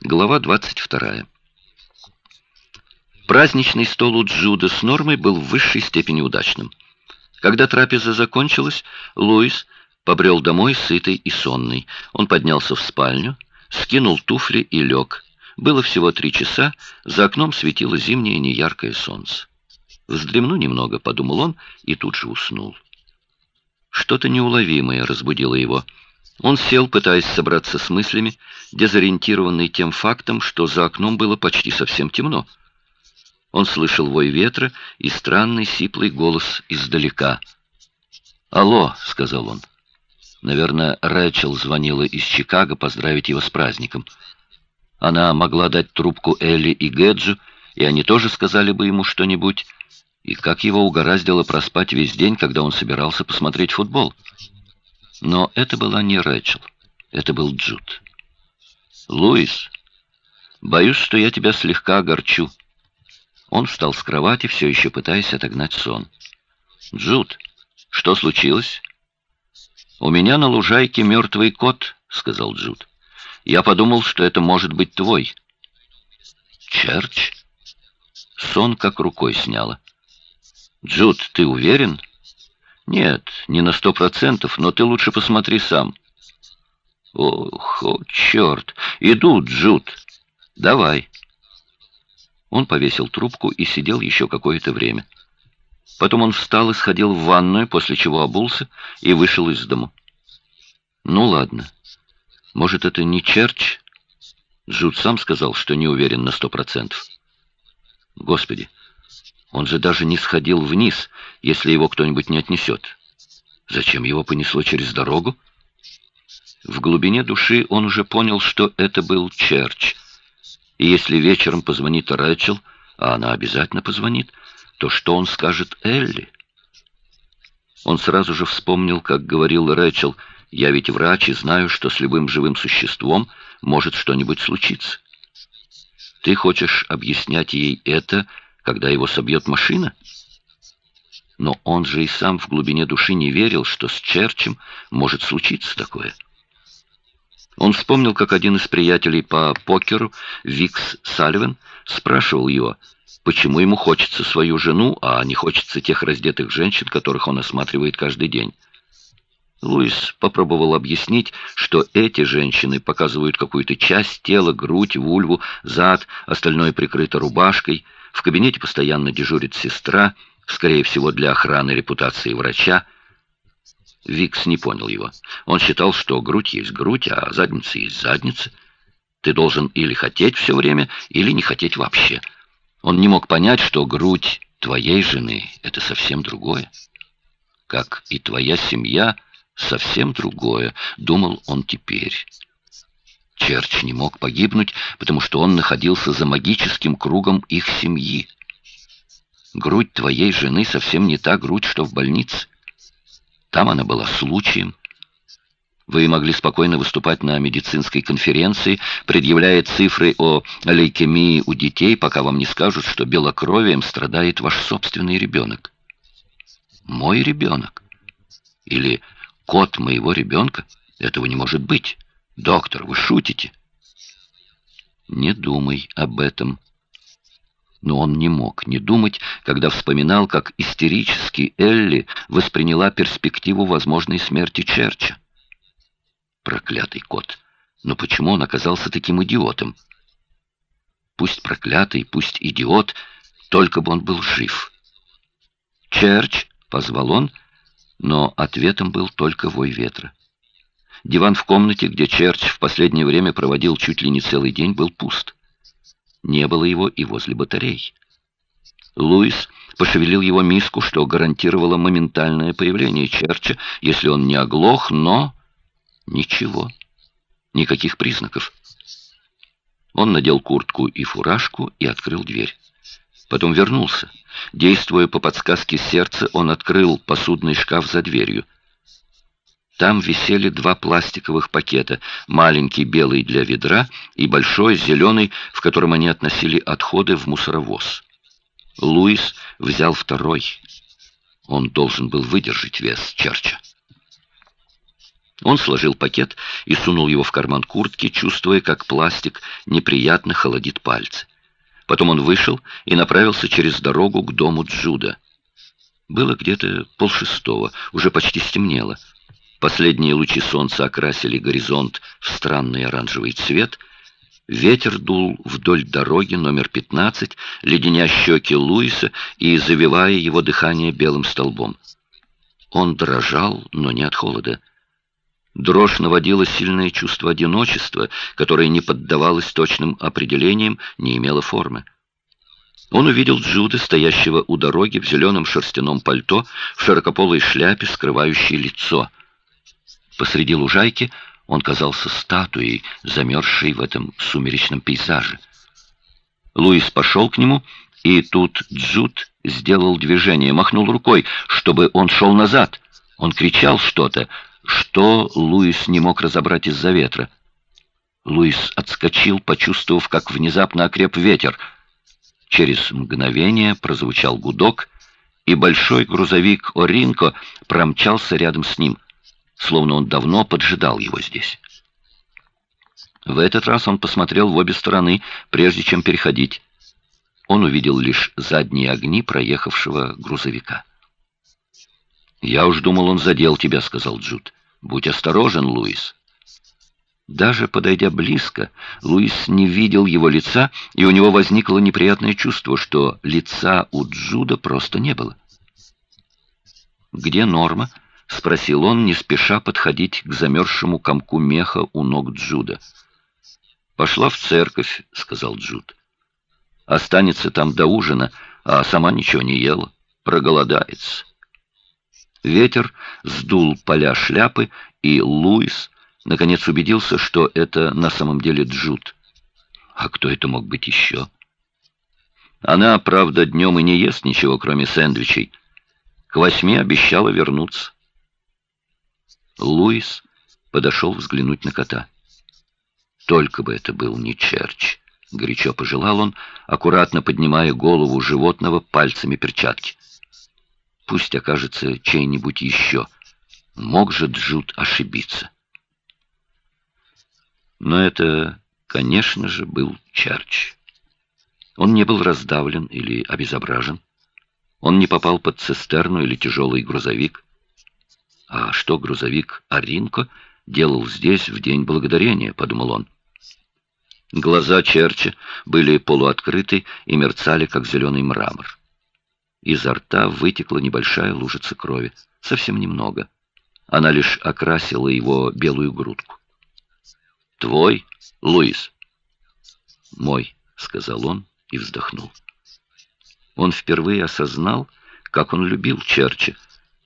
Глава 22. Праздничный стол у Джуда с Нормой был в высшей степени удачным. Когда трапеза закончилась, Луис побрел домой сытый и сонный. Он поднялся в спальню, скинул туфли и лег. Было всего три часа, за окном светило зимнее неяркое солнце. «Вздремну немного», — подумал он, и тут же уснул. Что-то неуловимое разбудило его — он сел, пытаясь собраться с мыслями, дезориентированный тем фактом, что за окном было почти совсем темно. Он слышал вой ветра и странный сиплый голос издалека. «Алло», — сказал он. Наверное, Рэчел звонила из Чикаго поздравить его с праздником. Она могла дать трубку Элли и Гэджу, и они тоже сказали бы ему что-нибудь. И как его угораздило проспать весь день, когда он собирался посмотреть футбол. Но это была не Рэчел, это был Джуд. «Луис, боюсь, что я тебя слегка огорчу». Он встал с кровати, все еще пытаясь отогнать сон. «Джуд, что случилось?» «У меня на лужайке мертвый кот», — сказал Джуд. «Я подумал, что это может быть твой». «Черч?» Сон как рукой сняло. «Джуд, ты уверен?» Нет, не на сто процентов, но ты лучше посмотри сам. Ох, о, черт! Иду, Джуд! Давай. Он повесил трубку и сидел еще какое-то время. Потом он встал и сходил в ванную, после чего обулся и вышел из дому. Ну ладно. Может, это не Черч? Джуд сам сказал, что не уверен на сто процентов. Господи, он же даже не сходил вниз, если его кто-нибудь не отнесет. Зачем его понесло через дорогу? В глубине души он уже понял, что это был Черч. И если вечером позвонит Рэчел, а она обязательно позвонит, то что он скажет Элли? Он сразу же вспомнил, как говорил Рэчел, «Я ведь врач и знаю, что с любым живым существом может что-нибудь случиться». Ты хочешь объяснять ей это, когда его собьет машина? Но он же и сам в глубине души не верил, что с Черчем может случиться такое. Он вспомнил, как один из приятелей по покеру, Викс Сальвен, спрашивал его, почему ему хочется свою жену, а не хочется тех раздетых женщин, которых он осматривает каждый день. Луис попробовал объяснить, что эти женщины показывают какую-то часть тела, грудь, вульву, зад, остальное прикрыто рубашкой. В кабинете постоянно дежурит сестра — скорее всего, для охраны репутации врача. Викс не понял его. Он считал, что грудь есть грудь, а задница есть задница. Ты должен или хотеть все время, или не хотеть вообще. Он не мог понять, что грудь твоей жены — это совсем другое. Как и твоя семья — совсем другое, думал он теперь. Черч не мог погибнуть, потому что он находился за магическим кругом их семьи. Грудь твоей жены совсем не та грудь, что в больнице. Там она была случаем. Вы могли спокойно выступать на медицинской конференции, предъявляя цифры о лейкемии у детей, пока вам не скажут, что белокровием страдает ваш собственный ребенок. Мой ребенок? Или кот моего ребенка? Этого не может быть. Доктор, вы шутите? Не думай об этом, но он не мог не думать, когда вспоминал, как истерически Элли восприняла перспективу возможной смерти Черча. Проклятый кот! Но почему он оказался таким идиотом? Пусть проклятый, пусть идиот, только бы он был жив. «Черч!» — позвал он, но ответом был только вой ветра. Диван в комнате, где Черч в последнее время проводил чуть ли не целый день, был пуст. Не было его и возле батарей. Луис пошевелил его миску, что гарантировало моментальное появление Черча, если он не оглох, но... Ничего. Никаких признаков. Он надел куртку и фуражку и открыл дверь. Потом вернулся. Действуя по подсказке сердца, он открыл посудный шкаф за дверью. Там висели два пластиковых пакета, маленький белый для ведра и большой зеленый, в котором они относили отходы в мусоровоз. Луис взял второй. Он должен был выдержать вес Черча. Он сложил пакет и сунул его в карман куртки, чувствуя, как пластик неприятно холодит пальцы. Потом он вышел и направился через дорогу к дому Джуда. Было где-то полшестого, уже почти стемнело. Последние лучи солнца окрасили горизонт в странный оранжевый цвет. Ветер дул вдоль дороги номер 15, леденя щеки Луиса и завивая его дыхание белым столбом. Он дрожал, но не от холода. Дрожь наводила сильное чувство одиночества, которое не поддавалось точным определениям, не имело формы. Он увидел Джуда, стоящего у дороги в зеленом шерстяном пальто, в широкополой шляпе, скрывающей лицо. Посреди лужайки он казался статуей, замерзшей в этом сумеречном пейзаже. Луис пошел к нему, и тут Джуд сделал движение, махнул рукой, чтобы он шел назад. Он кричал что-то, что Луис не мог разобрать из-за ветра. Луис отскочил, почувствовав, как внезапно окреп ветер. Через мгновение прозвучал гудок, и большой грузовик Оринко промчался рядом с ним, словно он давно поджидал его здесь. В этот раз он посмотрел в обе стороны, прежде чем переходить. Он увидел лишь задние огни проехавшего грузовика. «Я уж думал, он задел тебя», — сказал Джуд. «Будь осторожен, Луис». Даже подойдя близко, Луис не видел его лица, и у него возникло неприятное чувство, что лица у Джуда просто не было. «Где Норма?» — спросил он, не спеша подходить к замерзшему комку меха у ног Джуда. «Пошла в церковь», — сказал Джуд. «Останется там до ужина, а сама ничего не ела. Проголодается». Ветер сдул поля шляпы, и Луис наконец убедился, что это на самом деле Джуд. А кто это мог быть еще? Она, правда, днем и не ест ничего, кроме сэндвичей. К восьми обещала вернуться. Луис подошел взглянуть на кота. Только бы это был не Черч, горячо пожелал он, аккуратно поднимая голову животного пальцами перчатки. Пусть окажется чей-нибудь еще. Мог же Джуд ошибиться. Но это, конечно же, был Чарч. Он не был раздавлен или обезображен. Он не попал под цистерну или тяжелый грузовик. А что грузовик Аринко делал здесь в День Благодарения, подумал он. Глаза Черча были полуоткрыты и мерцали, как зеленый мрамор. Изо рта вытекла небольшая лужица крови, совсем немного. Она лишь окрасила его белую грудку. «Твой, Луис?» «Мой», — сказал он и вздохнул. Он впервые осознал, как он любил Черча.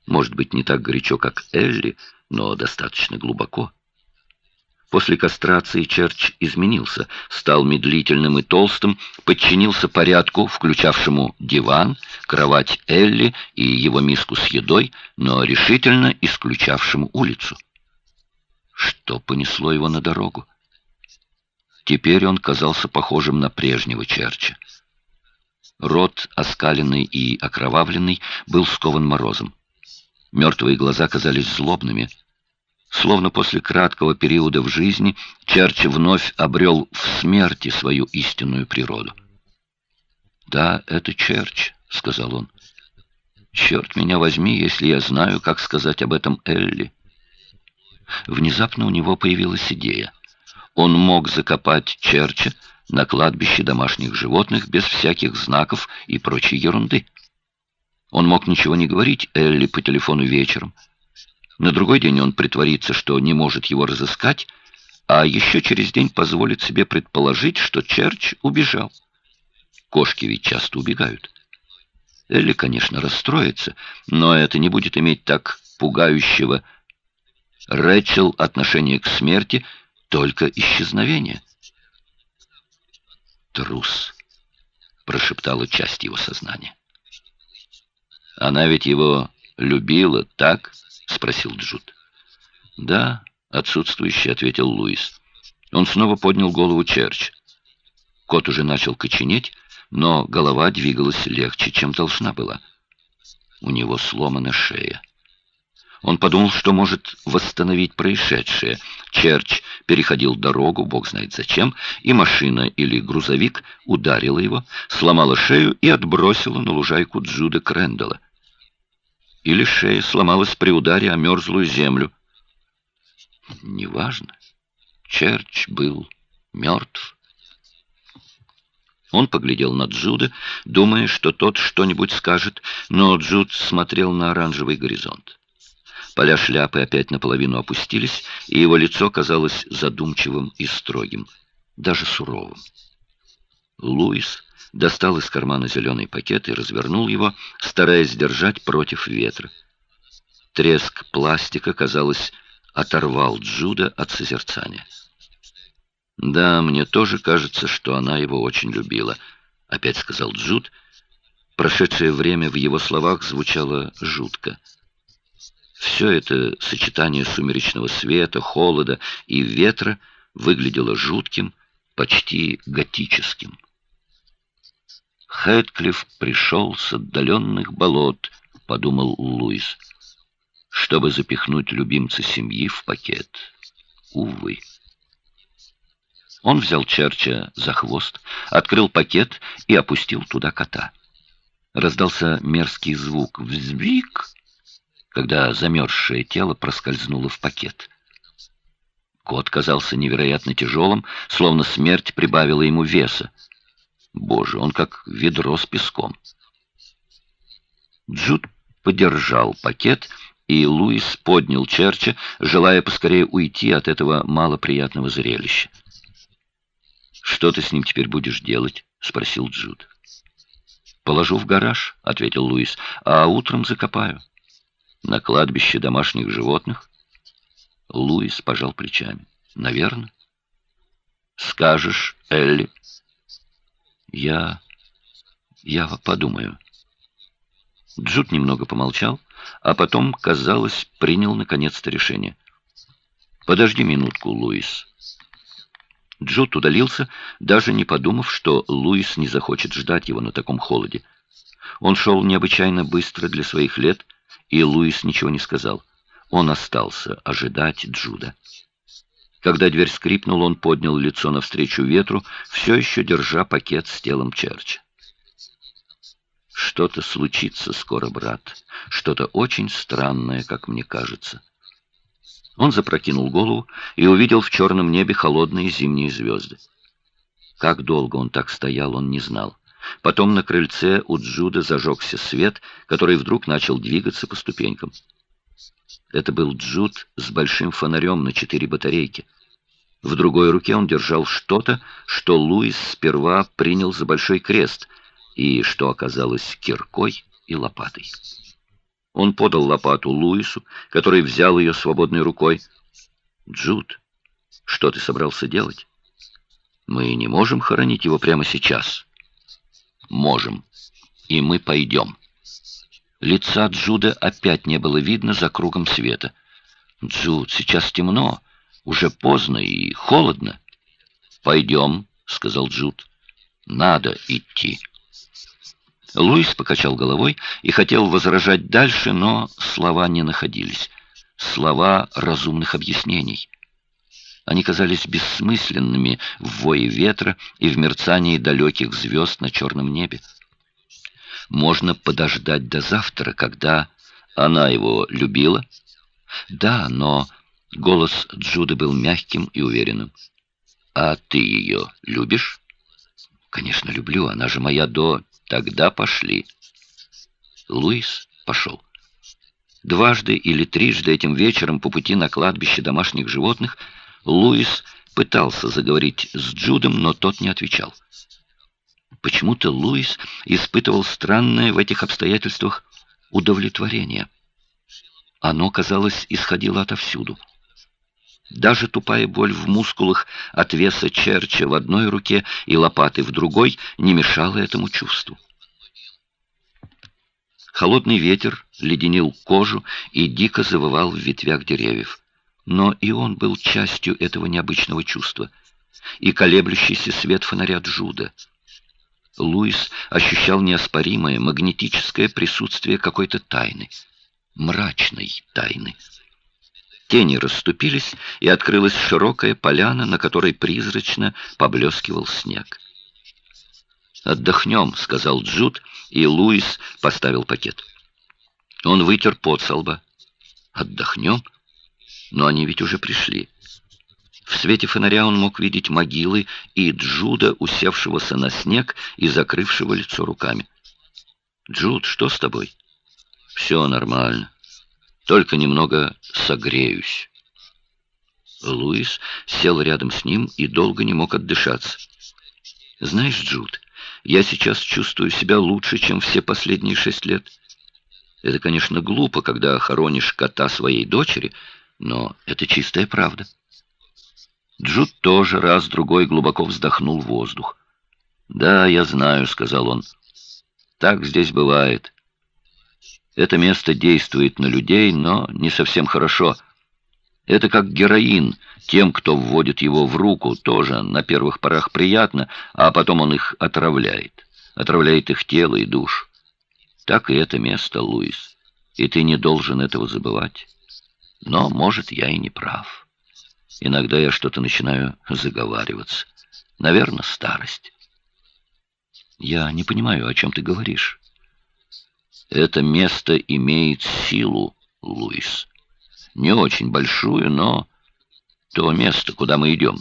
Может быть, не так горячо, как Элли, но достаточно глубоко. После кастрации Черч изменился, стал медлительным и толстым, подчинился порядку, включавшему диван, кровать Элли и его миску с едой, но решительно исключавшему улицу. Что понесло его на дорогу? Теперь он казался похожим на прежнего Черча. Рот, оскаленный и окровавленный, был скован морозом. Мертвые глаза казались злобными — Словно после краткого периода в жизни Черч вновь обрел в смерти свою истинную природу. «Да, это Черч», — сказал он. «Черт меня возьми, если я знаю, как сказать об этом Элли». Внезапно у него появилась идея. Он мог закопать Черча на кладбище домашних животных без всяких знаков и прочей ерунды. Он мог ничего не говорить Элли по телефону вечером, на другой день он притворится, что не может его разыскать, а еще через день позволит себе предположить, что Черч убежал. Кошки ведь часто убегают. Элли, конечно, расстроится, но это не будет иметь так пугающего Рэчел отношение к смерти, только исчезновение. «Трус», — прошептала часть его сознания. «Она ведь его любила, так?» — спросил Джуд. «Да», — отсутствующий ответил Луис. Он снова поднял голову Черч. Кот уже начал коченеть, но голова двигалась легче, чем должна была. У него сломана шея. Он подумал, что может восстановить происшедшее. Черч переходил дорогу, бог знает зачем, и машина или грузовик ударила его, сломала шею и отбросила на лужайку Джуда Крэндалла. Или шея сломалась при ударе о мерзлую землю. Неважно. Черч был мертв. Он поглядел на Джуда, думая, что тот что-нибудь скажет, но Джуд смотрел на оранжевый горизонт. Поля шляпы опять наполовину опустились, и его лицо казалось задумчивым и строгим, даже суровым. Луис достал из кармана зеленый пакет и развернул его, стараясь держать против ветра. Треск пластика, казалось, оторвал Джуда от созерцания. «Да, мне тоже кажется, что она его очень любила», — опять сказал Джуд. Прошедшее время в его словах звучало жутко. Все это сочетание сумеречного света, холода и ветра выглядело жутким, почти готическим. «Хэдклифф пришел с отдаленных болот», — подумал Луис, — «чтобы запихнуть любимца семьи в пакет. Увы». Он взял Черча за хвост, открыл пакет и опустил туда кота. Раздался мерзкий звук «взбик», когда замерзшее тело проскользнуло в пакет. Кот казался невероятно тяжелым, словно смерть прибавила ему веса. Боже, он как ведро с песком. Джуд подержал пакет, и Луис поднял Черча, желая поскорее уйти от этого малоприятного зрелища. «Что ты с ним теперь будешь делать?» — спросил Джуд. «Положу в гараж», — ответил Луис, — «а утром закопаю». «На кладбище домашних животных?» Луис пожал плечами. «Наверное». «Скажешь, Элли?» «Я... я подумаю». Джуд немного помолчал, а потом, казалось, принял наконец-то решение. «Подожди минутку, Луис». Джуд удалился, даже не подумав, что Луис не захочет ждать его на таком холоде. Он шел необычайно быстро для своих лет, и Луис ничего не сказал. Он остался ожидать Джуда. Когда дверь скрипнула, он поднял лицо навстречу ветру, все еще держа пакет с телом Черча. «Что-то случится скоро, брат. Что-то очень странное, как мне кажется». Он запрокинул голову и увидел в черном небе холодные зимние звезды. Как долго он так стоял, он не знал. Потом на крыльце у Джуда зажегся свет, который вдруг начал двигаться по ступенькам. Это был Джуд с большим фонарем на четыре батарейки. В другой руке он держал что-то, что Луис сперва принял за большой крест, и что оказалось киркой и лопатой. Он подал лопату Луису, который взял ее свободной рукой. «Джуд, что ты собрался делать? Мы не можем хоронить его прямо сейчас». «Можем, и мы пойдем». Лица Джуда опять не было видно за кругом света. «Джуд, сейчас темно, уже поздно и холодно». «Пойдем», — сказал Джуд. «Надо идти». Луис покачал головой и хотел возражать дальше, но слова не находились. Слова разумных объяснений. Они казались бессмысленными в вое ветра и в мерцании далеких звезд на черном небе. Можно подождать до завтра, когда она его любила. Да, но голос Джуда был мягким и уверенным. «А ты ее любишь?» «Конечно, люблю. Она же моя до...» Тогда пошли. Луис пошел. Дважды или трижды этим вечером по пути на кладбище домашних животных Луис пытался заговорить с Джудом, но тот не отвечал. Почему-то Луис испытывал странное в этих обстоятельствах удовлетворение. Оно, казалось, исходило отовсюду. Даже тупая боль в мускулах от веса черча в одной руке и лопаты в другой не мешала этому чувству. Холодный ветер леденил кожу и дико завывал в ветвях деревьев. Но и он был частью этого необычного чувства. И колеблющийся свет фонаря Джуда. Луис ощущал неоспоримое магнетическое присутствие какой-то тайны. мрачной тайны. Тени расступились, и открылась широкая поляна, на которой призрачно поблескивал снег. «Отдохнем», — сказал Джуд, и Луис поставил пакет. Он вытер пот со лба. «Отдохнем? Но они ведь уже пришли». В свете фонаря он мог видеть могилы и Джуда, усевшегося на снег и закрывшего лицо руками. «Джуд, что с тобой?» «Все нормально. Только немного согреюсь». Луис сел рядом с ним и долго не мог отдышаться. «Знаешь, Джуд, я сейчас чувствую себя лучше, чем все последние шесть лет. Это, конечно, глупо, когда хоронишь кота своей дочери, но это чистая правда». Джуд тоже раз-другой глубоко вздохнул воздух. «Да, я знаю», — сказал он. «Так здесь бывает. Это место действует на людей, но не совсем хорошо. Это как героин. Тем, кто вводит его в руку, тоже на первых порах приятно, а потом он их отравляет. Отравляет их тело и душу. Так и это место, Луис. И ты не должен этого забывать. Но, может, я и не прав. Иногда я что-то начинаю заговариваться. Наверное, старость. Я не понимаю, о чем ты говоришь. Это место имеет силу, Луис. Не очень большую, но то место, куда мы идем.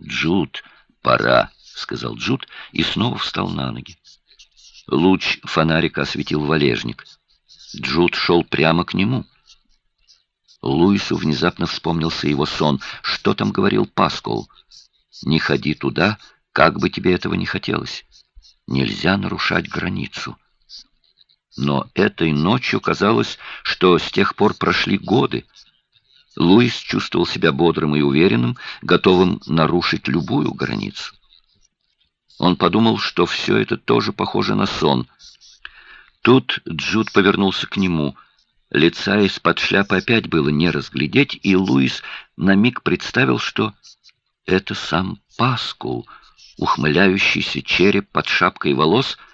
Джуд, пора, сказал Джуд и снова встал на ноги. Луч фонарика осветил валежник. Джуд шел прямо к нему. Луису внезапно вспомнился его сон. Что там говорил Паскол? «Не ходи туда, как бы тебе этого не хотелось. Нельзя нарушать границу». Но этой ночью казалось, что с тех пор прошли годы. Луис чувствовал себя бодрым и уверенным, готовым нарушить любую границу. Он подумал, что все это тоже похоже на сон. Тут Джуд повернулся к нему. Лица из-под шляпы опять было не разглядеть, и Луис на миг представил, что это сам Паскул, ухмыляющийся череп под шапкой волос —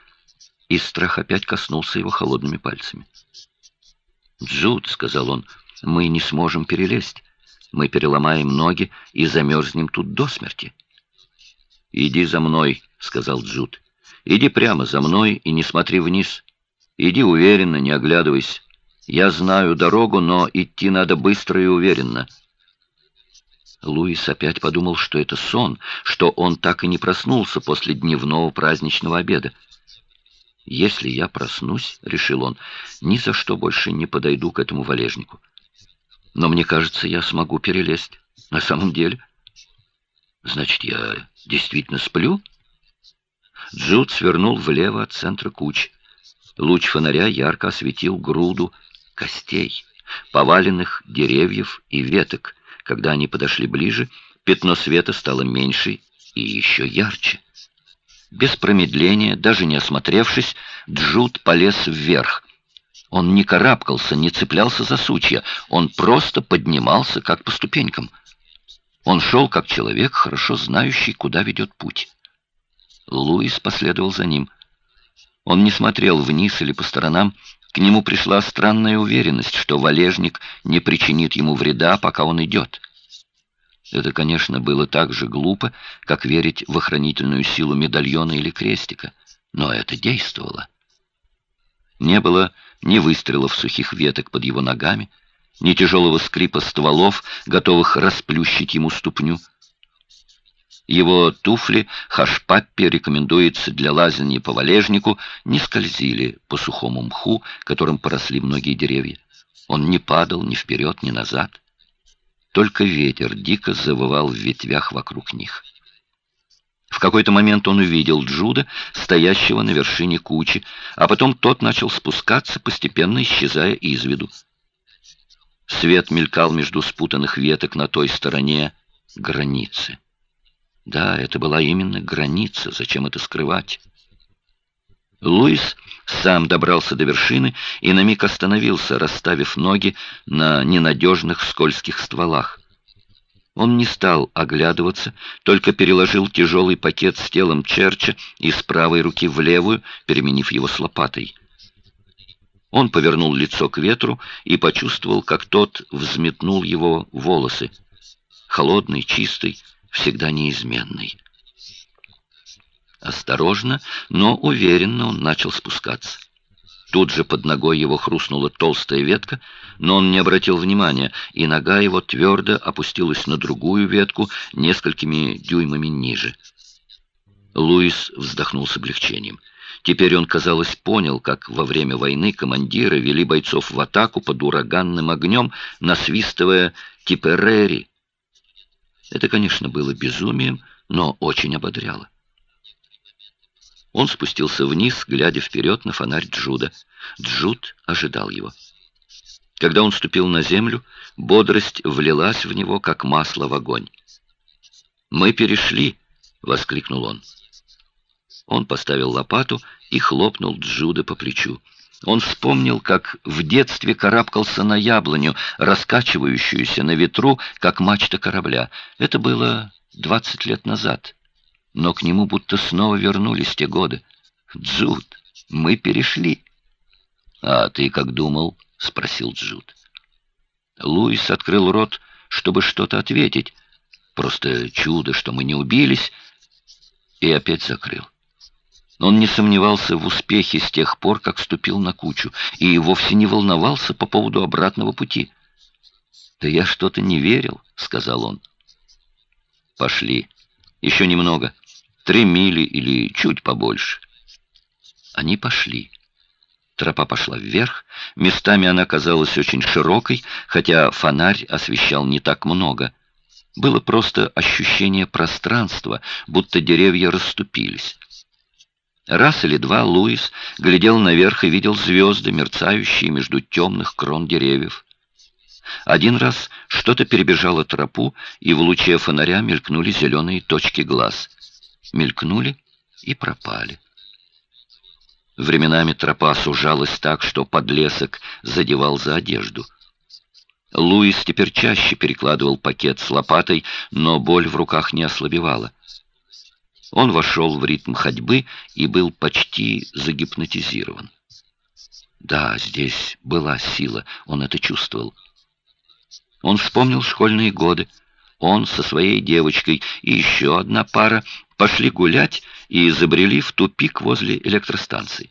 и страх опять коснулся его холодными пальцами. «Джуд», — сказал он, — «мы не сможем перелезть. Мы переломаем ноги и замерзнем тут до смерти». «Иди за мной», — сказал Джуд. «Иди прямо за мной и не смотри вниз. Иди уверенно, не оглядывайся. Я знаю дорогу, но идти надо быстро и уверенно». Луис опять подумал, что это сон, что он так и не проснулся после дневного праздничного обеда. «Если я проснусь, — решил он, — ни за что больше не подойду к этому валежнику. Но мне кажется, я смогу перелезть. На самом деле. Значит, я действительно сплю?» Джуд свернул влево от центра куч. Луч фонаря ярко осветил груду костей, поваленных деревьев и веток. Когда они подошли ближе, пятно света стало меньше и еще ярче. Без промедления, даже не осмотревшись, Джуд полез вверх. Он не карабкался, не цеплялся за сучья, он просто поднимался, как по ступенькам. Он шел, как человек, хорошо знающий, куда ведет путь. Луис последовал за ним. Он не смотрел вниз или по сторонам, к нему пришла странная уверенность, что валежник не причинит ему вреда, пока он идет. Это, конечно, было так же глупо, как верить в охранительную силу медальона или крестика, но это действовало. Не было ни выстрелов сухих веток под его ногами, ни тяжелого скрипа стволов, готовых расплющить ему ступню. Его туфли Хашпаппе рекомендуется для лазания по валежнику, не скользили по сухому мху, которым поросли многие деревья. Он не падал ни вперед, ни назад. Только ветер дико завывал в ветвях вокруг них. В какой-то момент он увидел Джуда, стоящего на вершине кучи, а потом тот начал спускаться, постепенно исчезая из виду. Свет мелькал между спутанных веток на той стороне границы. Да, это была именно граница, зачем это скрывать? Луис сам добрался до вершины и на миг остановился, расставив ноги на ненадежных скользких стволах. Он не стал оглядываться, только переложил тяжелый пакет с телом Черча из правой руки в левую, переменив его с лопатой. Он повернул лицо к ветру и почувствовал, как тот взметнул его волосы. Холодный, чистый, всегда неизменный. Осторожно, но уверенно он начал спускаться. Тут же под ногой его хрустнула толстая ветка, но он не обратил внимания, и нога его твердо опустилась на другую ветку несколькими дюймами ниже. Луис вздохнул с облегчением. Теперь он, казалось, понял, как во время войны командиры вели бойцов в атаку под ураганным огнем, насвистывая «Типерери». Это, конечно, было безумием, но очень ободряло. Он спустился вниз, глядя вперед на фонарь Джуда. Джуд ожидал его. Когда он ступил на землю, бодрость влилась в него, как масло в огонь. «Мы перешли!» — воскликнул он. Он поставил лопату и хлопнул Джуда по плечу. Он вспомнил, как в детстве карабкался на яблоню, раскачивающуюся на ветру, как мачта корабля. Это было двадцать лет назад но к нему будто снова вернулись те годы. «Джуд, мы перешли». «А ты как думал?» — спросил Джуд. Луис открыл рот, чтобы что-то ответить. Просто чудо, что мы не убились, и опять закрыл. Он не сомневался в успехе с тех пор, как ступил на кучу, и вовсе не волновался по поводу обратного пути. «Да я что-то не верил», — сказал он. «Пошли. Еще немного. Три мили или чуть побольше. Они пошли. Тропа пошла вверх, местами она казалась очень широкой, хотя фонарь освещал не так много. Было просто ощущение пространства, будто деревья расступились. Раз или два Луис глядел наверх и видел звезды, мерцающие между темных крон деревьев. Один раз что-то перебежало тропу, и в луче фонаря мелькнули зеленые точки глаз — мелькнули и пропали. Временами тропа сужалась так, что подлесок задевал за одежду. Луис теперь чаще перекладывал пакет с лопатой, но боль в руках не ослабевала. Он вошел в ритм ходьбы и был почти загипнотизирован. Да, здесь была сила, он это чувствовал. Он вспомнил школьные годы. Он со своей девочкой и еще одна пара пошли гулять и забрели в тупик возле электростанции.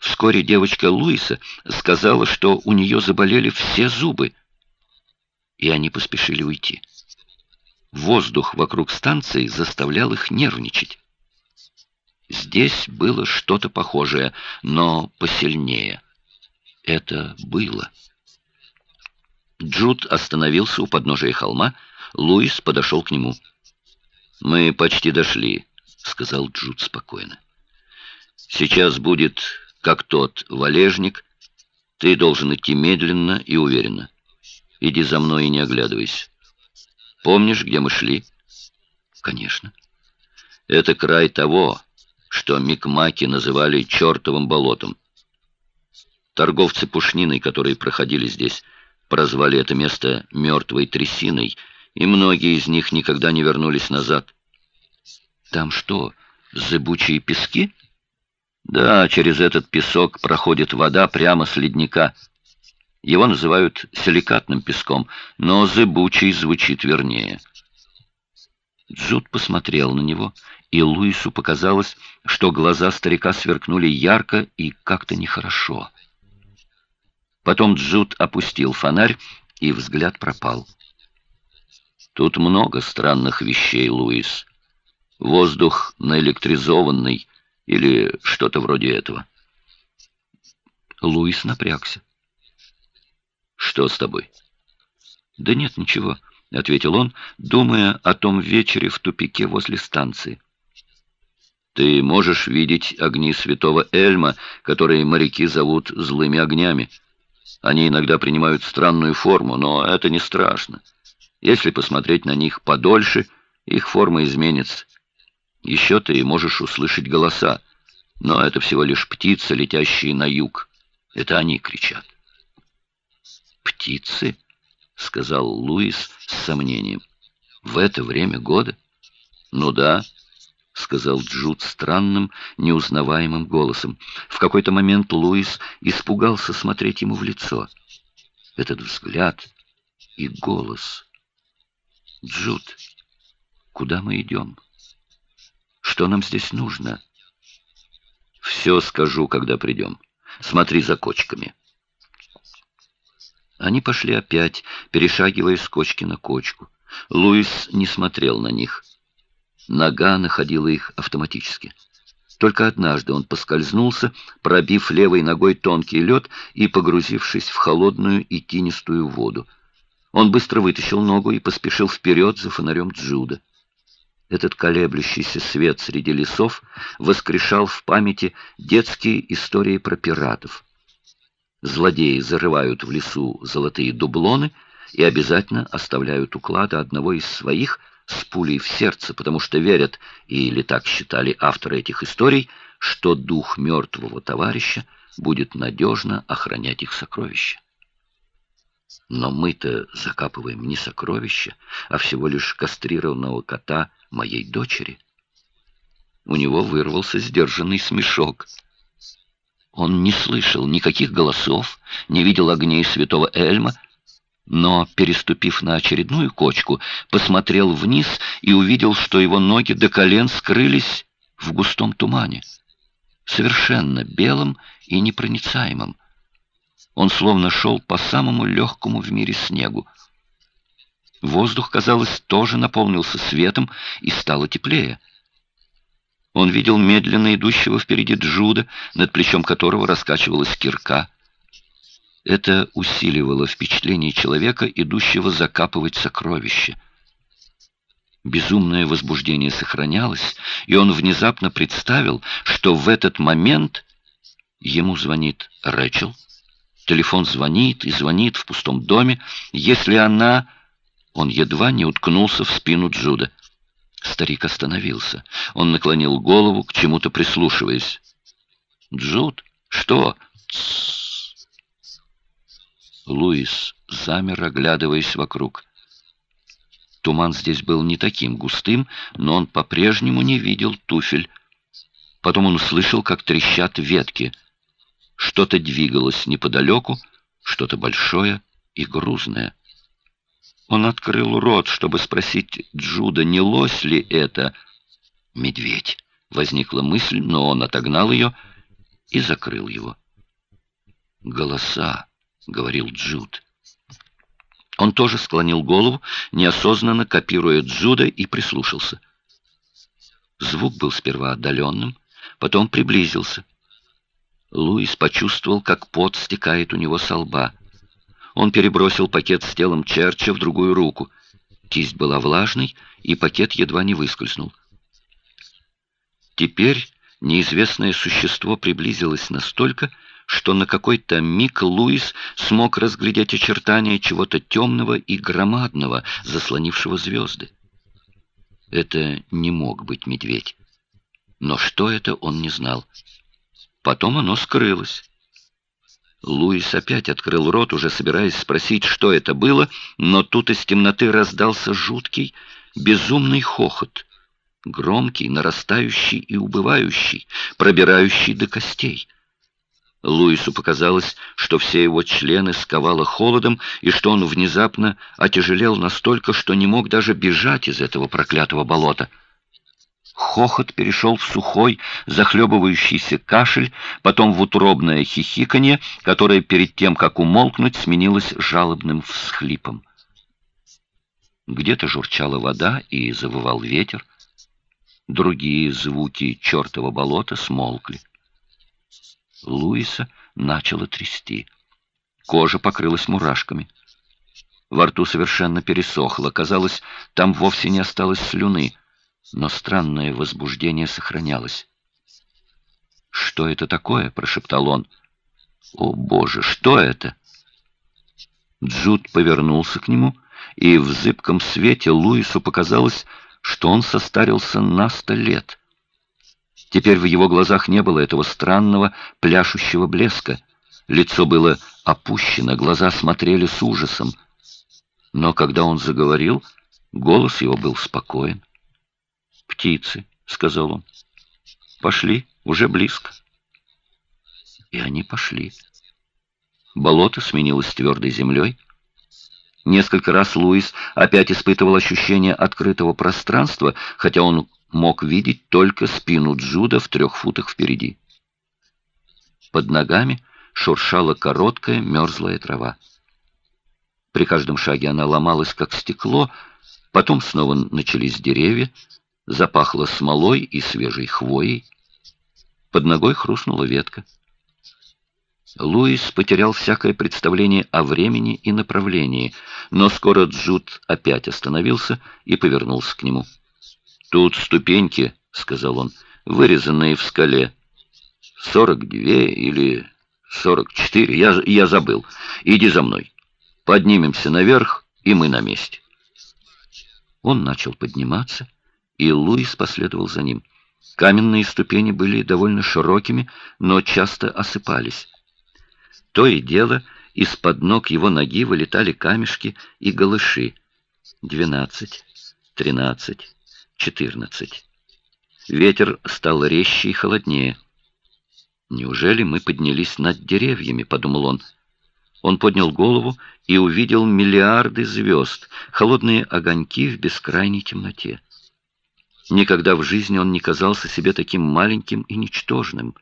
Вскоре девочка Луиса сказала, что у нее заболели все зубы, и они поспешили уйти. Воздух вокруг станции заставлял их нервничать. Здесь было что-то похожее, но посильнее. Это было. Джуд остановился у подножия холма, Луис подошел к нему. «Мы почти дошли», — сказал Джуд спокойно. «Сейчас будет, как тот валежник. Ты должен идти медленно и уверенно. Иди за мной и не оглядывайся. Помнишь, где мы шли?» «Конечно». «Это край того, что микмаки называли чертовым болотом. Торговцы пушниной, которые проходили здесь, прозвали это место «мертвой трясиной», и многие из них никогда не вернулись назад. Там что, зыбучие пески? Да, через этот песок проходит вода прямо с ледника. Его называют силикатным песком, но зыбучий звучит вернее. Джуд посмотрел на него, и Луису показалось, что глаза старика сверкнули ярко и как-то нехорошо. Потом Джуд опустил фонарь, и взгляд пропал. Тут много странных вещей, Луис. Воздух наэлектризованный или что-то вроде этого. Луис напрягся. «Что с тобой?» «Да нет, ничего», — ответил он, думая о том вечере в тупике возле станции. «Ты можешь видеть огни святого Эльма, которые моряки зовут злыми огнями. Они иногда принимают странную форму, но это не страшно. Если посмотреть на них подольше, их форма изменится. Еще ты можешь услышать голоса, но это всего лишь птицы, летящие на юг. Это они кричат. «Птицы?» — сказал Луис с сомнением. «В это время года?» «Ну да. сказал Джуд странным, неузнаваемым голосом. В какой-то момент Луис испугался смотреть ему в лицо. Этот взгляд и голос. Джуд, куда мы идем? Что нам здесь нужно? Все скажу, когда придем. Смотри за кочками. Они пошли опять, перешагивая с кочки на кочку. Луис не смотрел на них. Нога находила их автоматически. Только однажды он поскользнулся, пробив левой ногой тонкий лед и погрузившись в холодную и тинистую воду. Он быстро вытащил ногу и поспешил вперед за фонарем Джуда. Этот колеблющийся свет среди лесов воскрешал в памяти детские истории про пиратов. Злодеи зарывают в лесу золотые дублоны и обязательно оставляют уклады одного из своих – с пулей в сердце, потому что верят, или так считали авторы этих историй, что дух мертвого товарища будет надежно охранять их сокровища. Но мы-то закапываем не сокровища, а всего лишь кастрированного кота моей дочери. У него вырвался сдержанный смешок. Он не слышал никаких голосов, не видел огней святого Эльма, но, переступив на очередную кочку, посмотрел вниз и увидел, что его ноги до колен скрылись в густом тумане, совершенно белым и непроницаемым. Он словно шел по самому легкому в мире снегу. Воздух, казалось, тоже наполнился светом и стало теплее. Он видел медленно идущего впереди Джуда, над плечом которого раскачивалась кирка. Это усиливало впечатление человека, идущего закапывать сокровища. Безумное возбуждение сохранялось, и он внезапно представил, что в этот момент ему звонит Рэчел. Телефон звонит и звонит в пустом доме. Если она... Он едва не уткнулся в спину Джуда. Старик остановился. Он наклонил голову, к чему-то прислушиваясь. «Джуд? Что?» Луис замер, оглядываясь вокруг. Туман здесь был не таким густым, но он по-прежнему не видел туфель. Потом он услышал, как трещат ветки. Что-то двигалось неподалеку, что-то большое и грузное. Он открыл рот, чтобы спросить Джуда, не лось ли это. «Медведь!» — возникла мысль, но он отогнал ее и закрыл его. Голоса говорил Джуд. Он тоже склонил голову, неосознанно копируя Джуда, и прислушался. Звук был сперва отдаленным, потом приблизился. Луис почувствовал, как пот стекает у него со лба. Он перебросил пакет с телом Черча в другую руку. Кисть была влажной, и пакет едва не выскользнул. Теперь неизвестное существо приблизилось настолько, что на какой-то миг Луис смог разглядеть очертания чего-то темного и громадного, заслонившего звезды. Это не мог быть медведь. Но что это, он не знал. Потом оно скрылось. Луис опять открыл рот, уже собираясь спросить, что это было, но тут из темноты раздался жуткий, безумный хохот. Громкий, нарастающий и убывающий, пробирающий до костей. Луису показалось, что все его члены сковало холодом, и что он внезапно отяжелел настолько, что не мог даже бежать из этого проклятого болота. Хохот перешел в сухой, захлебывающийся кашель, потом в утробное хихиканье, которое перед тем, как умолкнуть, сменилось жалобным всхлипом. Где-то журчала вода и завывал ветер. Другие звуки чертова болота смолкли. Луиса начало трясти. Кожа покрылась мурашками. Во рту совершенно пересохло. Казалось, там вовсе не осталось слюны, но странное возбуждение сохранялось. «Что это такое?» — прошептал он. «О, Боже, что это?» Джуд повернулся к нему, и в зыбком свете Луису показалось, что он состарился на сто лет. Теперь в его глазах не было этого странного, пляшущего блеска. Лицо было опущено, глаза смотрели с ужасом. Но когда он заговорил, голос его был спокоен. «Птицы», сказал он. «Пошли, уже близко». И они пошли. Болото сменилось твердой землей. Несколько раз Луис опять испытывал ощущение открытого пространства, хотя он мог видеть только спину Джуда в трех футах впереди. Под ногами шуршала короткая мерзлая трава. При каждом шаге она ломалась, как стекло, потом снова начались деревья, запахло смолой и свежей хвоей. Под ногой хрустнула ветка. Луис потерял всякое представление о времени и направлении, но скоро Джуд опять остановился и повернулся к нему. «Тут ступеньки», — сказал он, — «вырезанные в скале. Сорок две или сорок четыре, я, я забыл. Иди за мной. Поднимемся наверх, и мы на месте». Он начал подниматься, и Луис последовал за ним. Каменные ступени были довольно широкими, но часто осыпались. То и дело, из-под ног его ноги вылетали камешки и голыши. Двенадцать, тринадцать, четырнадцать. Ветер стал резче и холоднее. «Неужели мы поднялись над деревьями?» — подумал он. Он поднял голову и увидел миллиарды звезд, холодные огоньки в бескрайней темноте. Никогда в жизни он не казался себе таким маленьким и ничтожным.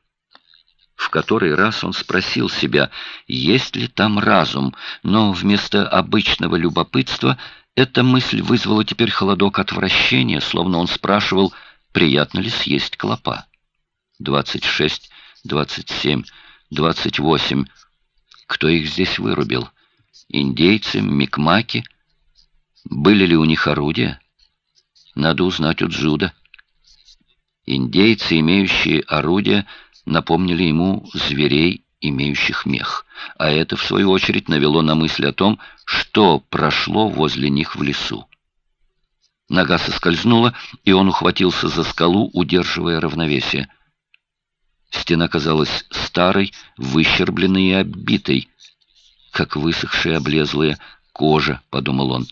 В который раз он спросил себя, есть ли там разум, но вместо обычного любопытства эта мысль вызвала теперь холодок отвращения, словно он спрашивал, приятно ли съесть клопа. Двадцать шесть, двадцать семь, двадцать восемь. Кто их здесь вырубил? Индейцы, микмаки? Были ли у них орудия? Надо узнать у Джуда. Индейцы, имеющие орудия, напомнили ему зверей, имеющих мех, а это, в свою очередь, навело на мысль о том, что прошло возле них в лесу. Нога соскользнула, и он ухватился за скалу, удерживая равновесие. Стена казалась старой, выщербленной и оббитой, как высохшая облезлая кожа, — подумал он.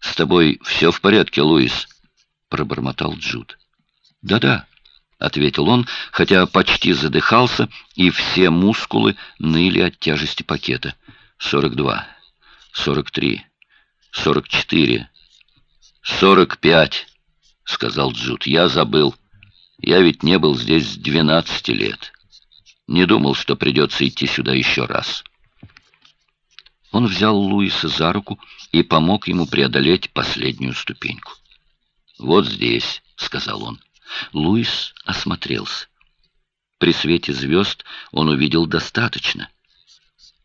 «С тобой все в порядке, Луис?» — пробормотал Джуд. «Да-да», — ответил он, хотя почти задыхался, и все мускулы ныли от тяжести пакета. «Сорок два, сорок три, сорок четыре, сорок пять», — сказал Джуд. «Я забыл. Я ведь не был здесь с двенадцати лет. Не думал, что придется идти сюда еще раз». Он взял Луиса за руку и помог ему преодолеть последнюю ступеньку. «Вот здесь», — сказал он. Луис осмотрелся. При свете звезд он увидел достаточно.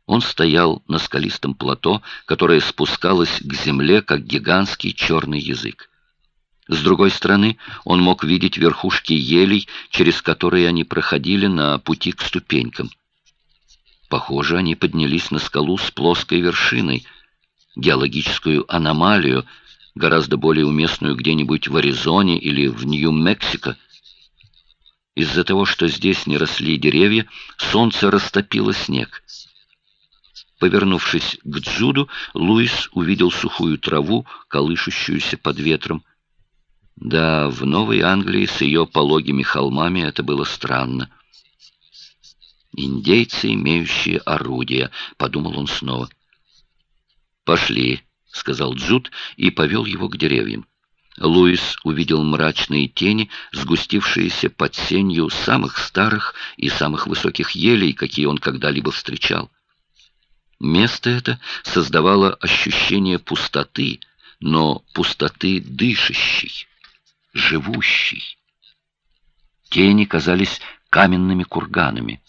Он стоял на скалистом плато, которое спускалось к земле, как гигантский черный язык. С другой стороны, он мог видеть верхушки елей, через которые они проходили на пути к ступенькам. Похоже, они поднялись на скалу с плоской вершиной, геологическую аномалию, гораздо более уместную где-нибудь в Аризоне или в Нью-Мексико. Из-за того, что здесь не росли деревья, солнце растопило снег. Повернувшись к Джуду, Луис увидел сухую траву, колышущуюся под ветром. Да, в Новой Англии с ее пологими холмами это было странно. «Индейцы, имеющие орудия», — подумал он снова. «Пошли», — сказал Джуд и повел его к деревьям. Луис увидел мрачные тени, сгустившиеся под сенью самых старых и самых высоких елей, какие он когда-либо встречал. Место это создавало ощущение пустоты, но пустоты дышащей, живущей. Тени казались каменными курганами.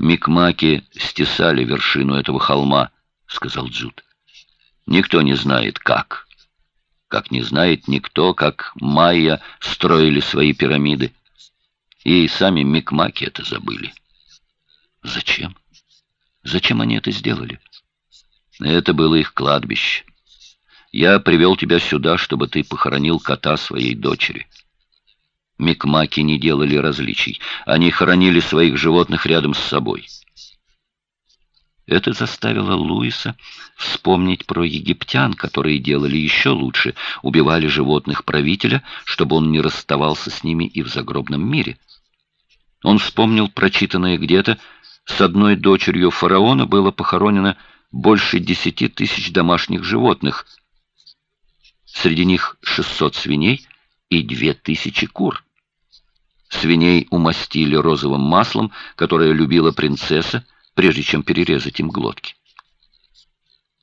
«Микмаки стесали вершину этого холма», — сказал Джуд. «Никто не знает, как. Как не знает никто, как майя строили свои пирамиды. И сами микмаки это забыли». «Зачем? Зачем они это сделали?» «Это было их кладбище. Я привел тебя сюда, чтобы ты похоронил кота своей дочери». Микмаки не делали различий. Они хоронили своих животных рядом с собой. Это заставило Луиса вспомнить про египтян, которые делали еще лучше, убивали животных правителя, чтобы он не расставался с ними и в загробном мире. Он вспомнил прочитанное где-то, с одной дочерью фараона было похоронено больше десяти тысяч домашних животных, среди них 600 свиней и две тысячи кур. Свиней умастили розовым маслом, которое любила принцесса, прежде чем перерезать им глотки.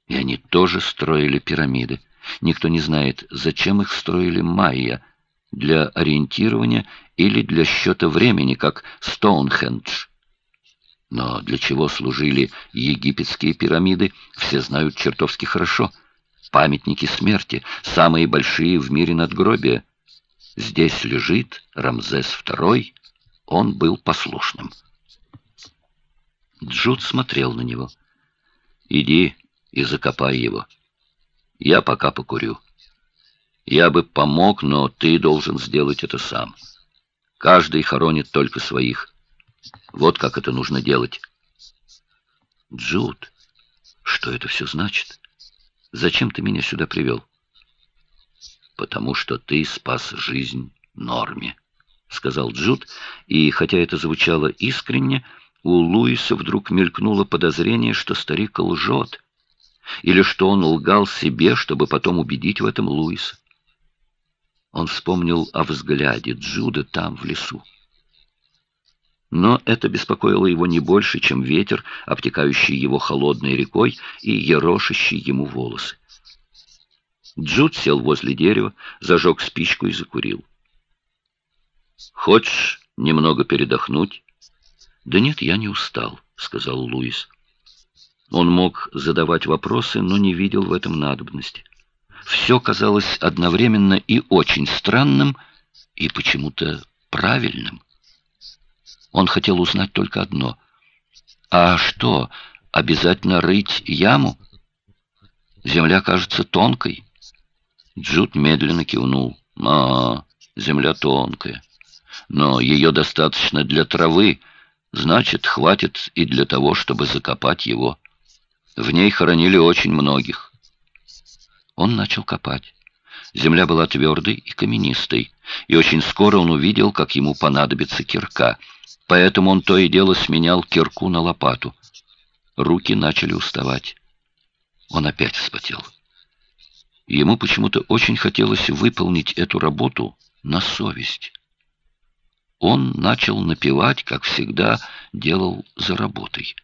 И они тоже строили пирамиды. Никто не знает, зачем их строили майя, для ориентирования или для счета времени, как Стоунхендж. Но для чего служили египетские пирамиды, все знают чертовски хорошо. Памятники смерти, самые большие в мире надгробия. Здесь лежит Рамзес II, он был послушным. Джуд смотрел на него. «Иди и закопай его. Я пока покурю. Я бы помог, но ты должен сделать это сам. Каждый хоронит только своих. Вот как это нужно делать». «Джуд, что это все значит? Зачем ты меня сюда привел?» «Потому что ты спас жизнь Норме», — сказал Джуд, и, хотя это звучало искренне, — у Луиса вдруг мелькнуло подозрение, что старик лжет, или что он лгал себе, чтобы потом убедить в этом Луиса. Он вспомнил о взгляде Джуда там, в лесу. Но это беспокоило его не больше, чем ветер, обтекающий его холодной рекой и ерошащий ему волосы. Джуд сел возле дерева, зажег спичку и закурил. «Хочешь немного передохнуть?» «Да нет, я не устал», — сказал Луис. Он мог задавать вопросы, но не видел в этом надобности. Все казалось одновременно и очень странным, и почему-то правильным. Он хотел узнать только одно. «А что, обязательно рыть яму? Земля кажется тонкой». Джуд медленно кивнул. «А, земля тонкая. Но ее достаточно для травы, Значит, хватит и для того, чтобы закопать его. В ней хоронили очень многих. Он начал копать. Земля была твердой и каменистой, и очень скоро он увидел, как ему понадобится кирка. Поэтому он то и дело сменял кирку на лопату. Руки начали уставать. Он опять вспотел. Ему почему-то очень хотелось выполнить эту работу на совесть он начал напевать, как всегда делал за работой.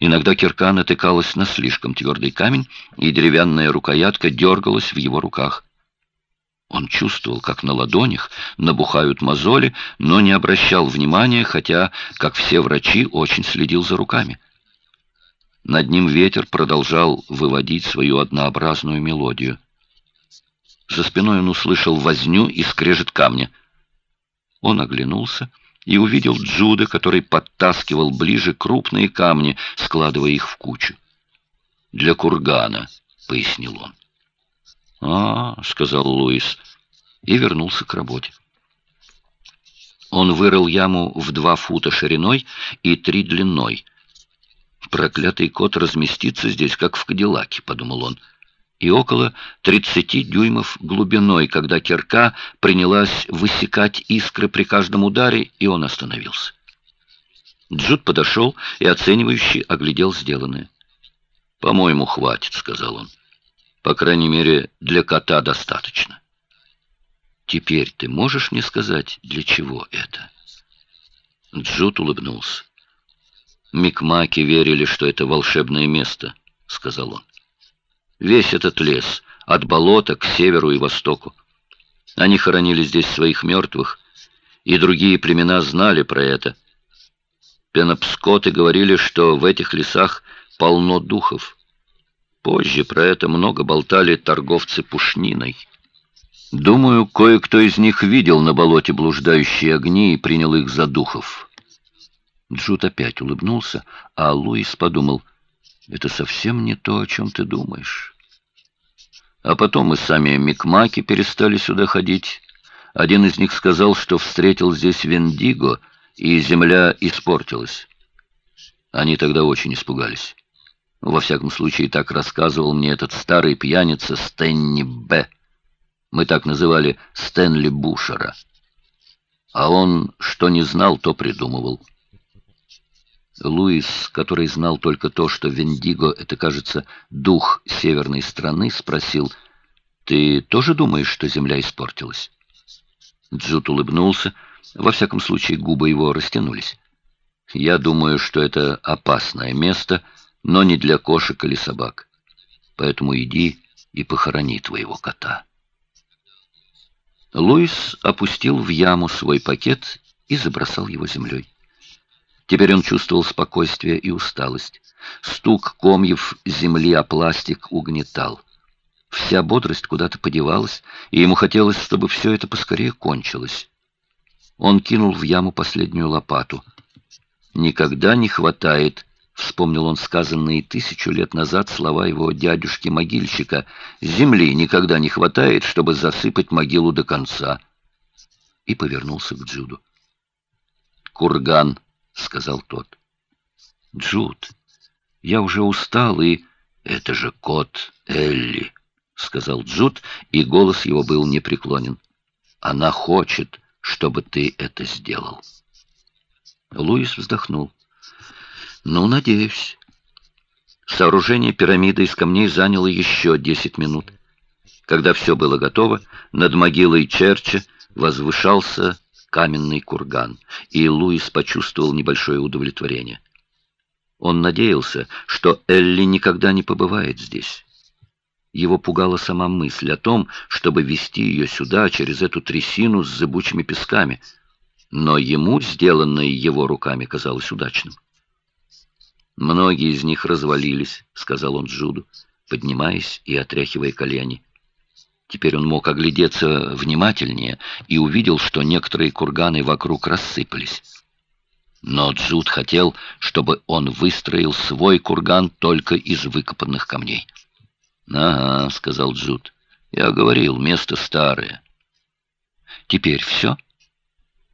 Иногда кирка натыкалась на слишком твердый камень, и деревянная рукоятка дергалась в его руках. Он чувствовал, как на ладонях набухают мозоли, но не обращал внимания, хотя, как все врачи, очень следил за руками. Над ним ветер продолжал выводить свою однообразную мелодию. За спиной он услышал возню и скрежет камня — он оглянулся и увидел Джуда, который подтаскивал ближе крупные камни, складывая их в кучу. «Для кургана», — пояснил он. «А, — сказал Луис, и вернулся к работе. Он вырыл яму в два фута шириной и три длиной. «Проклятый кот разместится здесь, как в Кадиллаке», — подумал он и около 30 дюймов глубиной, когда кирка принялась высекать искры при каждом ударе, и он остановился. Джуд подошел и оценивающий оглядел сделанное. «По-моему, хватит», — сказал он. «По крайней мере, для кота достаточно». «Теперь ты можешь мне сказать, для чего это?» Джуд улыбнулся. «Микмаки верили, что это волшебное место», — сказал он. Весь этот лес, от болота к северу и востоку. Они хоронили здесь своих мертвых, и другие племена знали про это. Пенопскоты говорили, что в этих лесах полно духов. Позже про это много болтали торговцы пушниной. Думаю, кое-кто из них видел на болоте блуждающие огни и принял их за духов. Джут опять улыбнулся, а Луис подумал — это совсем не то, о чем ты думаешь. А потом и сами микмаки перестали сюда ходить. Один из них сказал, что встретил здесь Вендиго, и земля испортилась. Они тогда очень испугались. Во всяком случае, так рассказывал мне этот старый пьяница Стэнни Б. Мы так называли Стэнли Бушера. А он, что не знал, то придумывал. Луис, который знал только то, что Вендиго — это, кажется, дух северной страны, спросил, «Ты тоже думаешь, что земля испортилась?» Джуд улыбнулся. Во всяком случае, губы его растянулись. «Я думаю, что это опасное место, но не для кошек или собак. Поэтому иди и похорони твоего кота». Луис опустил в яму свой пакет и забросал его землей. Теперь он чувствовал спокойствие и усталость. Стук комьев земли о пластик угнетал. Вся бодрость куда-то подевалась, и ему хотелось, чтобы все это поскорее кончилось. Он кинул в яму последнюю лопату. «Никогда не хватает», — вспомнил он сказанные тысячу лет назад слова его дядюшки-могильщика, «земли никогда не хватает, чтобы засыпать могилу до конца». И повернулся к Джуду. «Курган», — сказал тот. «Джуд, я уже устал, и...» «Это же кот Элли», — сказал Джуд, и голос его был непреклонен. «Она хочет, чтобы ты это сделал». Луис вздохнул. «Ну, надеюсь». Сооружение пирамиды из камней заняло еще десять минут. Когда все было готово, над могилой Черча возвышался каменный курган, и Луис почувствовал небольшое удовлетворение. Он надеялся, что Элли никогда не побывает здесь. Его пугала сама мысль о том, чтобы вести ее сюда, через эту трясину с зыбучими песками. Но ему, сделанное его руками, казалось удачным. «Многие из них развалились», — сказал он Джуду, поднимаясь и отряхивая колени. Теперь он мог оглядеться внимательнее и увидел, что некоторые курганы вокруг рассыпались. Но Джуд хотел, чтобы он выстроил свой курган только из выкопанных камней. «Ага», — сказал Джуд. «Я говорил, место старое». «Теперь все?»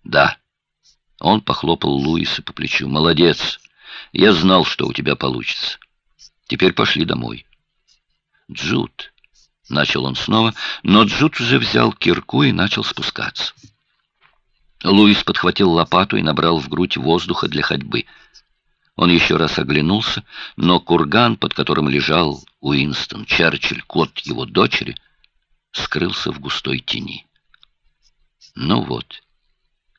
«Да». Он похлопал Луиса по плечу. «Молодец. Я знал, что у тебя получится. Теперь пошли домой». «Джуд», — начал он снова, но Джуд уже взял кирку и начал спускаться. Луис подхватил лопату и набрал в грудь воздуха для ходьбы — он еще раз оглянулся, но курган, под которым лежал Уинстон Черчилль, кот его дочери, скрылся в густой тени. «Ну вот,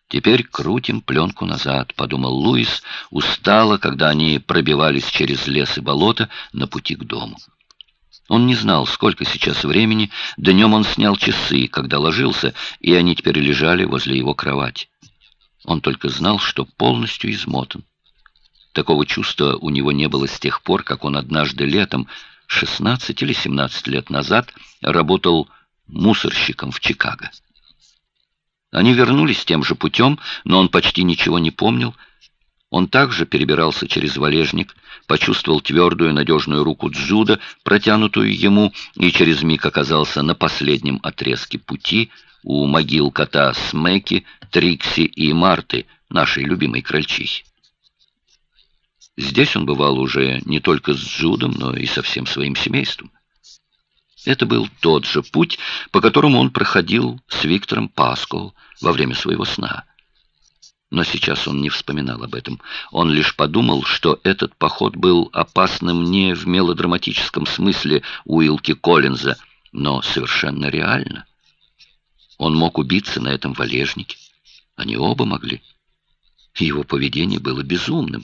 теперь крутим пленку назад», — подумал Луис, устало, когда они пробивались через лес и болото на пути к дому. Он не знал, сколько сейчас времени. Днем он снял часы, когда ложился, и они теперь лежали возле его кровати. Он только знал, что полностью измотан. Такого чувства у него не было с тех пор, как он однажды летом, 16 или 17 лет назад, работал мусорщиком в Чикаго. Они вернулись тем же путем, но он почти ничего не помнил. Он также перебирался через валежник, почувствовал твердую надежную руку Джуда, протянутую ему, и через миг оказался на последнем отрезке пути у могил кота Смеки, Трикси и Марты, нашей любимой крольчихи. Здесь он бывал уже не только с Джудом, но и со всем своим семейством. Это был тот же путь, по которому он проходил с Виктором Паскол во время своего сна. Но сейчас он не вспоминал об этом. Он лишь подумал, что этот поход был опасным не в мелодраматическом смысле Уилки Коллинза, но совершенно реально. Он мог убиться на этом валежнике. Они оба могли. Его поведение было безумным.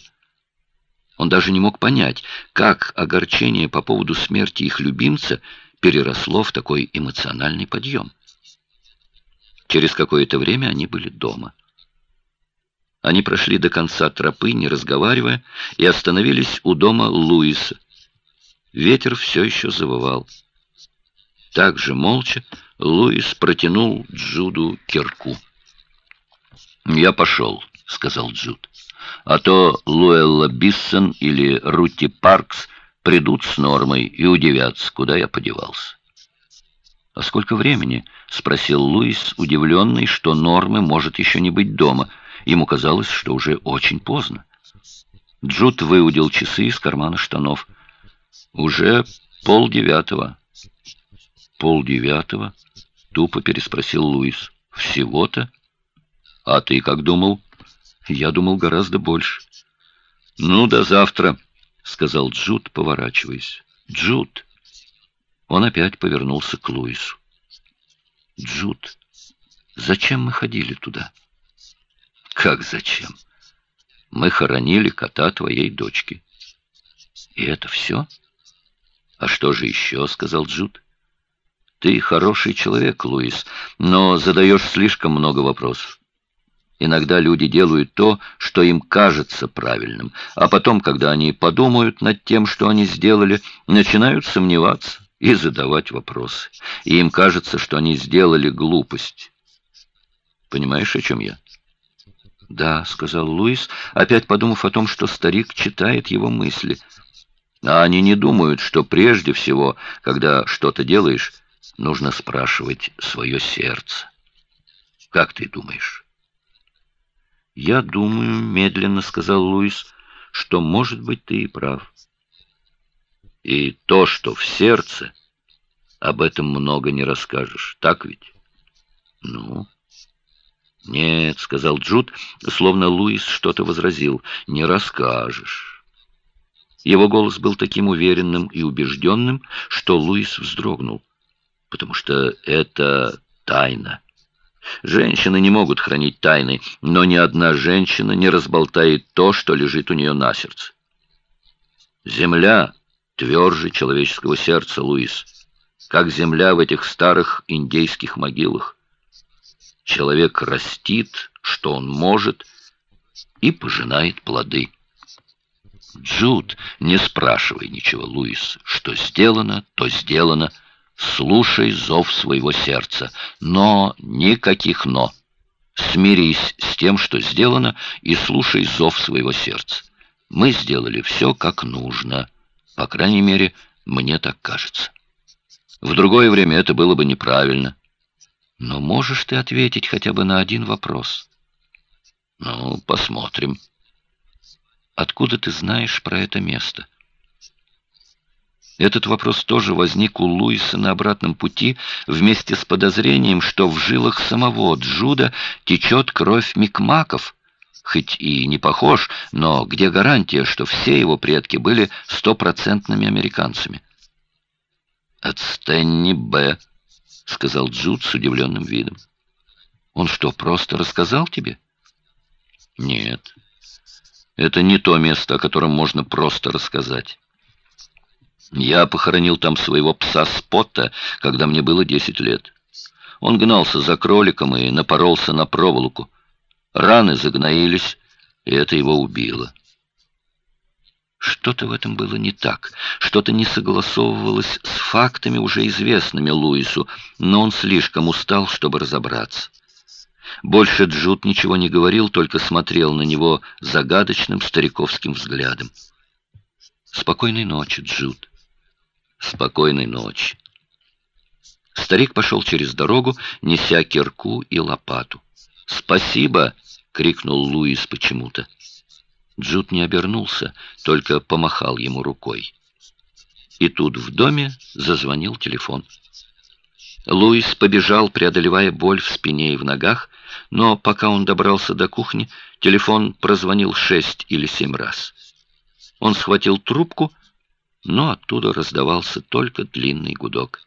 Он даже не мог понять, как огорчение по поводу смерти их любимца переросло в такой эмоциональный подъем. Через какое-то время они были дома. Они прошли до конца тропы, не разговаривая, и остановились у дома Луиса. Ветер все еще завывал. Так же молча Луис протянул Джуду кирку. «Я пошел», — сказал Джуд а то Луэлла Биссон или Рути Паркс придут с нормой и удивятся, куда я подевался. «А сколько времени?» — спросил Луис, удивленный, что Нормы может еще не быть дома. Ему казалось, что уже очень поздно. Джуд выудил часы из кармана штанов. «Уже полдевятого». «Полдевятого?» — тупо переспросил Луис. «Всего-то? А ты как думал?» «Я думал гораздо больше». «Ну, до завтра», — сказал Джуд, поворачиваясь. «Джуд!» Он опять повернулся к Луису. «Джуд, зачем мы ходили туда?» «Как зачем?» Мы хоронили кота твоей дочки. И это все? А что же еще, сказал Джуд. Ты хороший человек, Луис, но задаешь слишком много вопросов. Иногда люди делают то, что им кажется правильным, а потом, когда они подумают над тем, что они сделали, начинают сомневаться и задавать вопросы. И им кажется, что они сделали глупость. Понимаешь, о чем я? «Да», — сказал Луис, опять подумав о том, что старик читает его мысли. «А они не думают, что прежде всего, когда что-то делаешь, нужно спрашивать свое сердце. Как ты думаешь?» «Я думаю», — медленно сказал Луис, — «что, может быть, ты и прав». «И то, что в сердце, об этом много не расскажешь, так ведь?» «Ну...» «Нет», — сказал Джуд, словно Луис что-то возразил, — «не расскажешь». Его голос был таким уверенным и убежденным, что Луис вздрогнул, потому что это тайна. Женщины не могут хранить тайны, но ни одна женщина не разболтает то, что лежит у нее на сердце. Земля тверже человеческого сердца, Луис, как земля в этих старых индейских могилах. Человек растит, что он может, и пожинает плоды. Джуд, не спрашивай ничего, Луис. Что сделано, то сделано. Слушай зов своего сердца. Но никаких «но». Смирись с тем, что сделано, и слушай зов своего сердца. Мы сделали все, как нужно. По крайней мере, мне так кажется. В другое время это было бы неправильно. Но можешь ты ответить хотя бы на один вопрос? Ну, посмотрим. Откуда ты знаешь про это место? Этот вопрос тоже возник у Луиса на обратном пути вместе с подозрением, что в жилах самого Джуда течет кровь Микмаков, хоть и не похож, но где гарантия, что все его предки были стопроцентными американцами? От Стэнни Б., — сказал Джуд с удивленным видом. «Он что, просто рассказал тебе?» «Нет. Это не то место, о котором можно просто рассказать. Я похоронил там своего пса Спотта, когда мне было десять лет. Он гнался за кроликом и напоролся на проволоку. Раны загноились, и это его убило. Что-то в этом было не так, что-то не согласовывалось с фактами, уже известными Луису, но он слишком устал, чтобы разобраться. Больше Джуд ничего не говорил, только смотрел на него загадочным стариковским взглядом. «Спокойной ночи, Джуд. Спокойной ночи». Старик пошел через дорогу, неся кирку и лопату. «Спасибо!» — крикнул Луис почему-то. Джуд не обернулся, только помахал ему рукой. И тут в доме зазвонил телефон. Луис побежал, преодолевая боль в спине и в ногах, но пока он добрался до кухни, телефон прозвонил шесть или семь раз. Он схватил трубку, но оттуда раздавался только длинный гудок.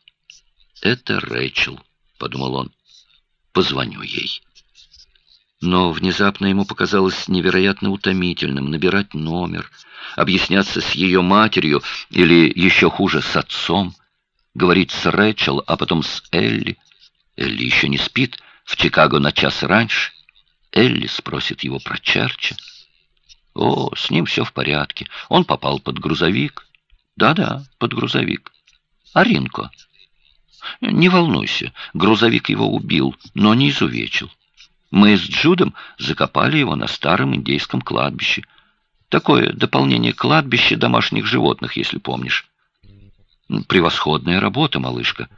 «Это Рэйчел», — подумал он. «Позвоню ей». Но внезапно ему показалось невероятно утомительным набирать номер, объясняться с ее матерью или, еще хуже, с отцом, говорить с Рэчел, а потом с Элли. Элли еще не спит, в Чикаго на час раньше. Элли спросит его про Черча. О, с ним все в порядке. Он попал под грузовик. Да-да, под грузовик. А Ринко? Не волнуйся, грузовик его убил, но не изувечил. Мы с Джудом закопали его на старом индейском кладбище. Такое дополнение кладбища домашних животных, если помнишь. Превосходная работа, малышка.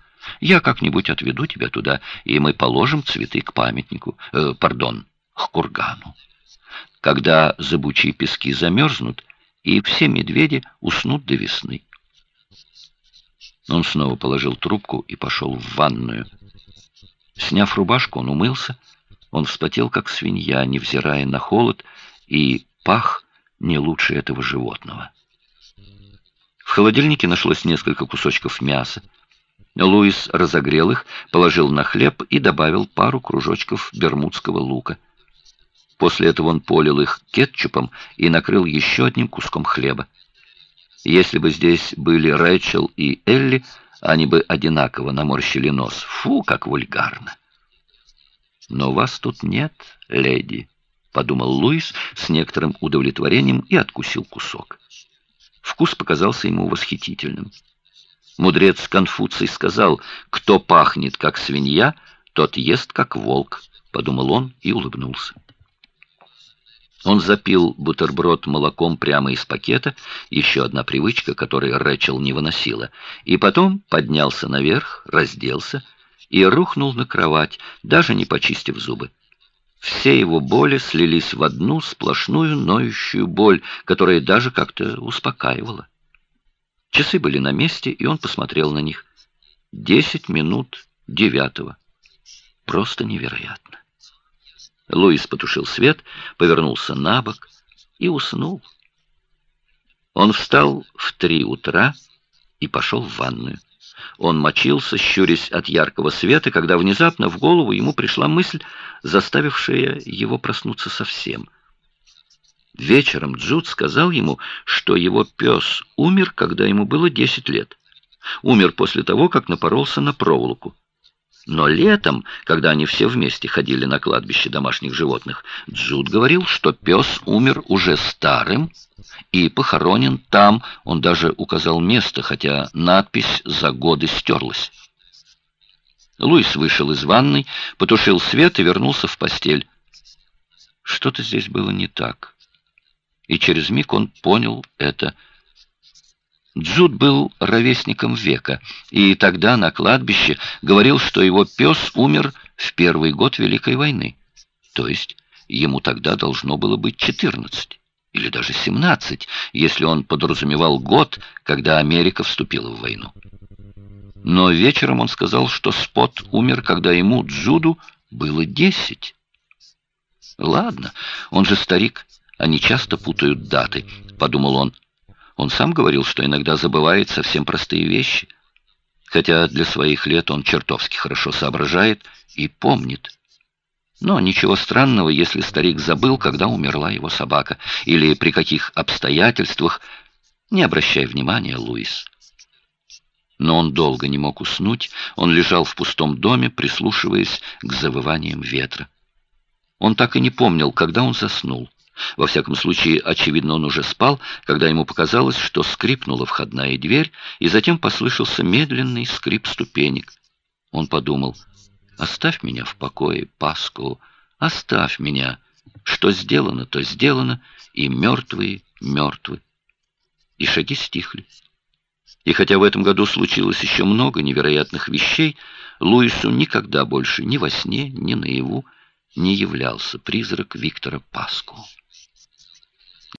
Я как-нибудь отведу тебя туда, и мы положим цветы к памятнику, э, пардон, к кургану. Когда зыбучие пески замерзнут, и все медведи уснут до весны. Он снова положил трубку и пошел в ванную. Сняв рубашку, он умылся. Он вспотел, как свинья, невзирая на холод, и пах не лучше этого животного. В холодильнике нашлось несколько кусочков мяса. Луис разогрел их, положил на хлеб и добавил пару кружочков бермудского лука. После этого он полил их кетчупом и накрыл еще одним куском хлеба. Если бы здесь были Рэйчел и Элли, они бы одинаково наморщили нос. Фу, как вульгарно! «Но вас тут нет, леди», — подумал Луис с некоторым удовлетворением и откусил кусок. Вкус показался ему восхитительным. Мудрец Конфуций сказал, «Кто пахнет, как свинья, тот ест, как волк», — подумал он и улыбнулся. Он запил бутерброд молоком прямо из пакета, еще одна привычка, которой Рэчел не выносила, и потом поднялся наверх, разделся и рухнул на кровать, даже не почистив зубы. Все его боли слились в одну сплошную ноющую боль, которая даже как-то успокаивала. Часы были на месте, и он посмотрел на них. Десять минут девятого. Просто невероятно. Луис потушил свет, повернулся на бок и уснул. Он встал в три утра и пошел в ванную. Он мочился, щурясь от яркого света, когда внезапно в голову ему пришла мысль, заставившая его проснуться совсем. Вечером Джуд сказал ему, что его пес умер, когда ему было десять лет. Умер после того, как напоролся на проволоку. Но летом, когда они все вместе ходили на кладбище домашних животных, Джуд говорил, что пес умер уже старым и похоронен там. Он даже указал место, хотя надпись за годы стерлась. Луис вышел из ванной, потушил свет и вернулся в постель. Что-то здесь было не так. И через миг он понял это – Джуд был ровесником века, и тогда на кладбище говорил, что его пес умер в первый год Великой войны. То есть ему тогда должно было быть 14 или даже 17, если он подразумевал год, когда Америка вступила в войну. Но вечером он сказал, что Спот умер, когда ему, Джуду, было 10. Ладно, он же старик, они часто путают даты, подумал он. Он сам говорил, что иногда забывает совсем простые вещи. Хотя для своих лет он чертовски хорошо соображает и помнит. Но ничего странного, если старик забыл, когда умерла его собака, или при каких обстоятельствах. Не обращай внимания, Луис. Но он долго не мог уснуть, он лежал в пустом доме, прислушиваясь к завываниям ветра. Он так и не помнил, когда он заснул. Во всяком случае, очевидно, он уже спал, когда ему показалось, что скрипнула входная дверь, и затем послышался медленный скрип ступенек. Он подумал, «Оставь меня в покое, Паску, оставь меня. Что сделано, то сделано, и мертвые мертвы». И шаги стихли. И хотя в этом году случилось еще много невероятных вещей, Луису никогда больше ни во сне, ни наяву не являлся призрак Виктора Паску.